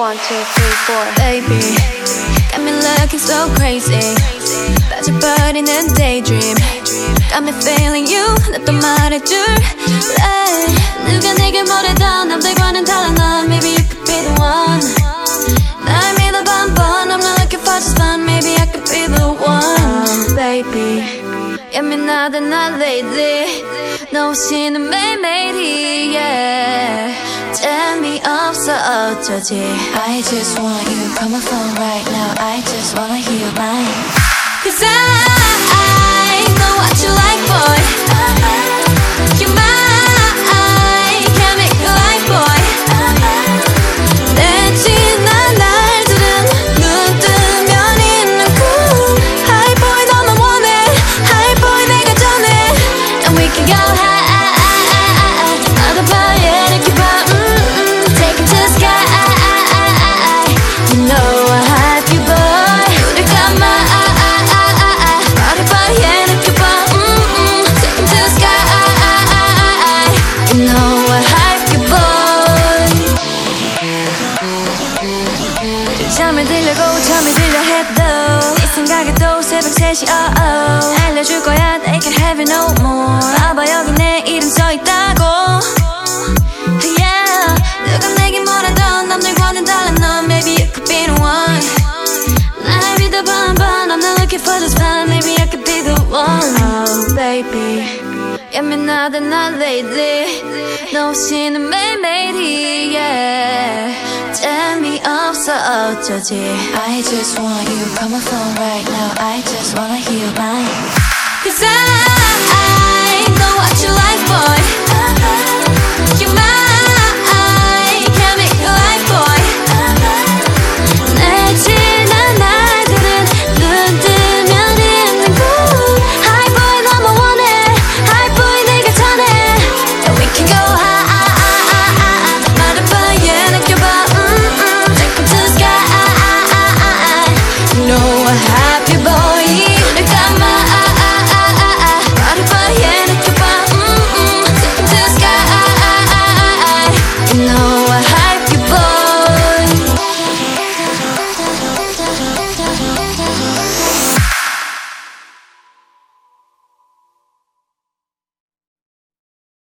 One, two, three, four. Baby, got me looking so crazy. 빠져버리는 daydream. Got me feeling you. 나또 말해줄 Baby, 예민하다 난 lately. 너 없이는 매일매일이 yeah. 재미없어 어쩌지 I just want you, call my phone right now I just wanna hear mine Cause I 잠을 들려고 잠이 들려 해도 네 생각에도 새벽 3시 oh oh 알려줄 거야 they can have it no more 봐봐 여기 내 이름 써있다고 yeah 누가 내게 뭐라던 남들과는 달라 넌 Maybe you could be the one 날 믿어봐 한번 I'm not looking for just fun Maybe I could be the one Oh baby 예민하다 난 lately 너 없이는 매일매일이 yeah 재미없 어 어쩌지 I just want you, call my phone right now I just wanna hear mine Cause I know